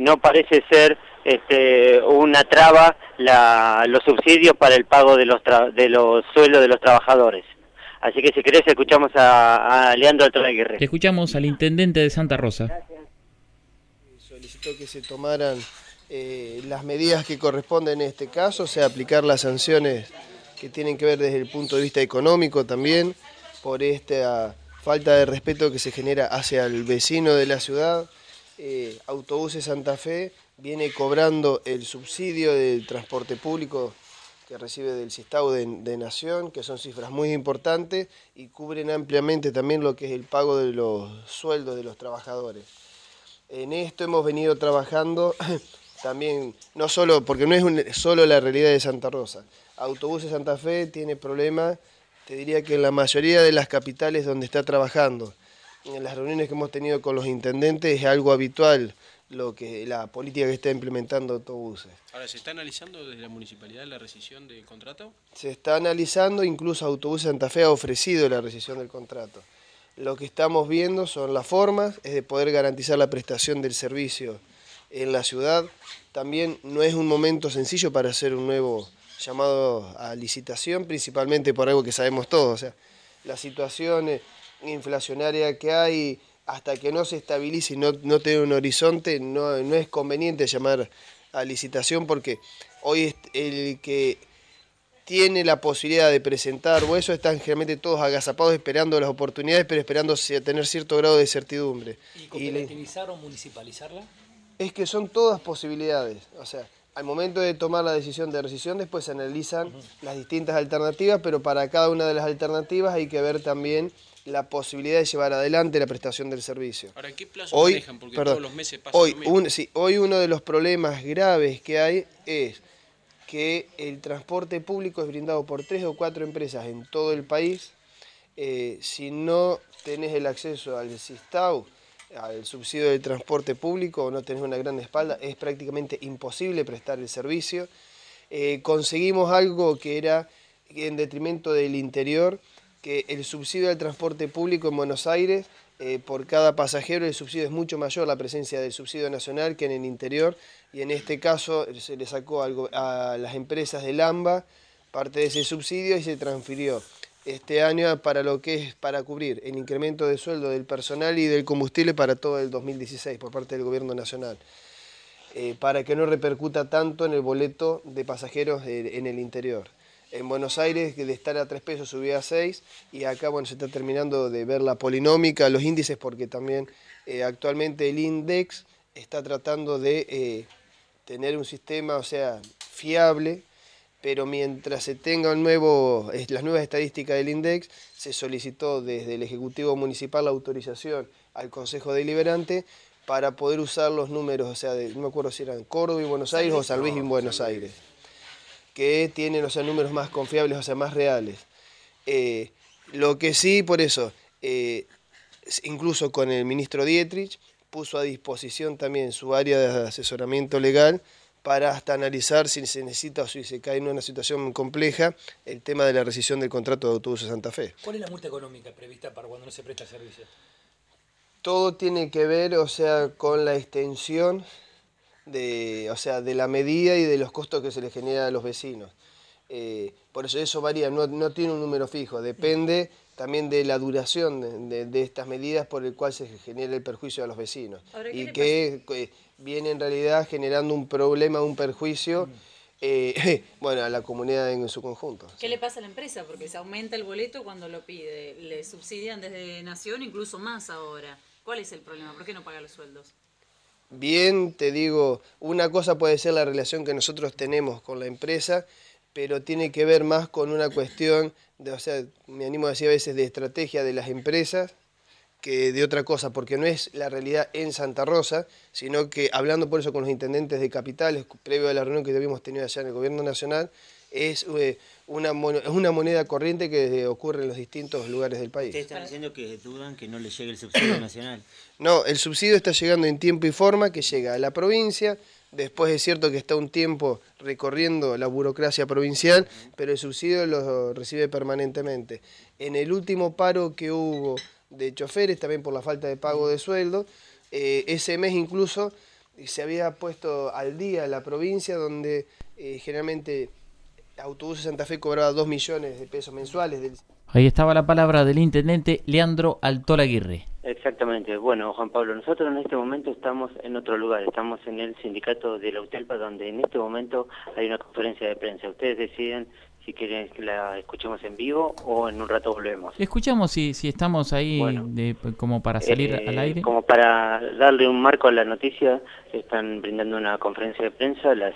no parece ser este, una traba los subsidios para el pago de los, de los sueldos de los trabajadores. Así que si querés escuchamos a, Leandro Altraguirre. Escuchamos al intendente de Santa Rosa. Solicitó que se tomaran eh, las medidas que corresponden en este caso, o sea, aplicar las sanciones que tienen que ver desde el punto de vista económico también, por esta falta de respeto que se genera hacia el vecino de la ciudad. Eh, Autobuses Santa Fe viene cobrando el subsidio del transporte público que recibe del Sistau de, Nación, que son cifras muy importantes y cubren ampliamente también lo que es el pago de los sueldos de los trabajadores. En esto hemos venido trabajando también, no solo, porque no es solo la realidad de Santa Rosa. Autobuses Santa Fe tiene problemas, te diría que en la mayoría de las capitales donde está trabajando. En las reuniones que hemos tenido con los intendentes es algo habitual lo que la política que está implementando autobuses. Ahora, ¿se está analizando desde la municipalidad la rescisión del contrato? Se está analizando, incluso Autobuses Santa Fe ha ofrecido la rescisión del contrato. Lo que estamos viendo son las formas, es de poder garantizar la prestación del servicio en la ciudad. También no es un momento sencillo para hacer un nuevo llamado a licitación, principalmente por algo que sabemos todos, o sea, la situación inflacionaria que hay hasta que no se estabilice y no, no tiene un horizonte, no, no es conveniente llamar a licitación porque hoy el que tiene la posibilidad de presentar o eso están generalmente todos agazapados esperando las oportunidades, pero esperando tener cierto grado de certidumbre. ¿Y cooperativizar o municipalizarla? Es que son todas posibilidades. O sea, al momento de tomar la decisión de rescisión, después se analizan las distintas alternativas, pero para cada una de las alternativas hay que ver también la posibilidad de llevar adelante la prestación del servicio. ¿Para qué plazo hoy, manejan? Porque todos los meses pasan hoy, hoy uno de los problemas graves que hay es que el transporte público es brindado por tres o cuatro empresas en todo el país. Eh, si no tenés el acceso al SISTAU, al subsidio del transporte público no tenés una gran espalda, es prácticamente imposible prestar el servicio. Eh, conseguimos algo que era en detrimento del interior, que el subsidio del transporte público en Buenos Aires, eh, por cada pasajero el subsidio es mucho mayor, la presencia del subsidio nacional que en el interior, y en este caso se le sacó algo a las empresas del AMBA parte de ese subsidio y se transfirió este año para lo que es para cubrir el incremento de sueldo del personal y del combustible para todo el 2016 por parte del gobierno nacional, eh, para que no repercuta tanto en el boleto de pasajeros en el interior. En Buenos Aires, de estar a 3 pesos, subía a 6 y acá bueno, se está terminando de ver la polinómica, los índices, porque también eh, actualmente el INDEX está tratando de eh, tener un sistema, o sea, fiable, pero mientras se tenga nuevo, las nuevas estadísticas del INDEX, se solicitó desde el Ejecutivo Municipal la autorización al Consejo Deliberante para poder usar los números, o sea, no me acuerdo si eran Córdoba y Buenos Aires o San Luis y Buenos Aires que tienen o sea, números más confiables, o sea, más reales. Eh, lo que sí, por eso, eh, incluso con el ministro Dietrich, puso a disposición también su área de asesoramiento legal para hasta analizar si se necesita o si se cae en una situación compleja el tema de la rescisión del contrato de autobuses Santa Fe. ¿Cuál es la multa económica prevista para cuando no se presta servicio? Todo tiene que ver, o sea, con la extensión de, o sea, de la medida y de los costos que se le genera a los vecinos. Eh, por eso eso varía, no, tiene un número fijo, depende también de la duración de, estas medidas por el cual se genera el perjuicio a los vecinos. y que eh, viene en realidad generando un problema, un perjuicio. Mm. Eh, bueno, a la comunidad en su conjunto. ¿Qué le pasa a la empresa? Porque se aumenta el boleto cuando lo pide, le subsidian desde Nación, incluso más ahora. ¿Cuál es el problema? ¿Por qué no paga los sueldos? bien, te digo, una cosa puede ser la relación que nosotros tenemos con la empresa, pero tiene que ver más con una cuestión, de, o sea, me animo a decir a veces de estrategia de las empresas que de otra cosa, porque no es la realidad en Santa Rosa, sino que hablando por eso con los intendentes de capitales, previo a la reunión que habíamos tenido allá en el gobierno nacional, es eh, una, una moneda corriente que ocurre en los distintos lugares del país. Ustedes están diciendo que dudan que no le llegue el subsidio nacional. No, el subsidio está llegando en tiempo y forma, que llega a la provincia, después es cierto que está un tiempo recorriendo la burocracia provincial, pero el subsidio lo recibe permanentemente. En el último paro que hubo de choferes, también por la falta de pago de sueldo, eh, ese mes incluso se había puesto al día la provincia donde eh, generalmente Autobuses Santa Fe cobraba 2 millones de pesos mensuales. Ahí estaba la palabra del intendente Leandro Altola Aguirre. Exactamente. Bueno, Juan Pablo, nosotros en este momento estamos en otro lugar, estamos en el sindicato de la UTELPA, donde en este momento hay una conferencia de prensa. Ustedes deciden si quieren que la escuchemos en vivo o en un rato volvemos. Escuchamos si, si estamos ahí de, como para salir Eh, al aire. Como para darle un marco a la noticia, están brindando una conferencia de prensa las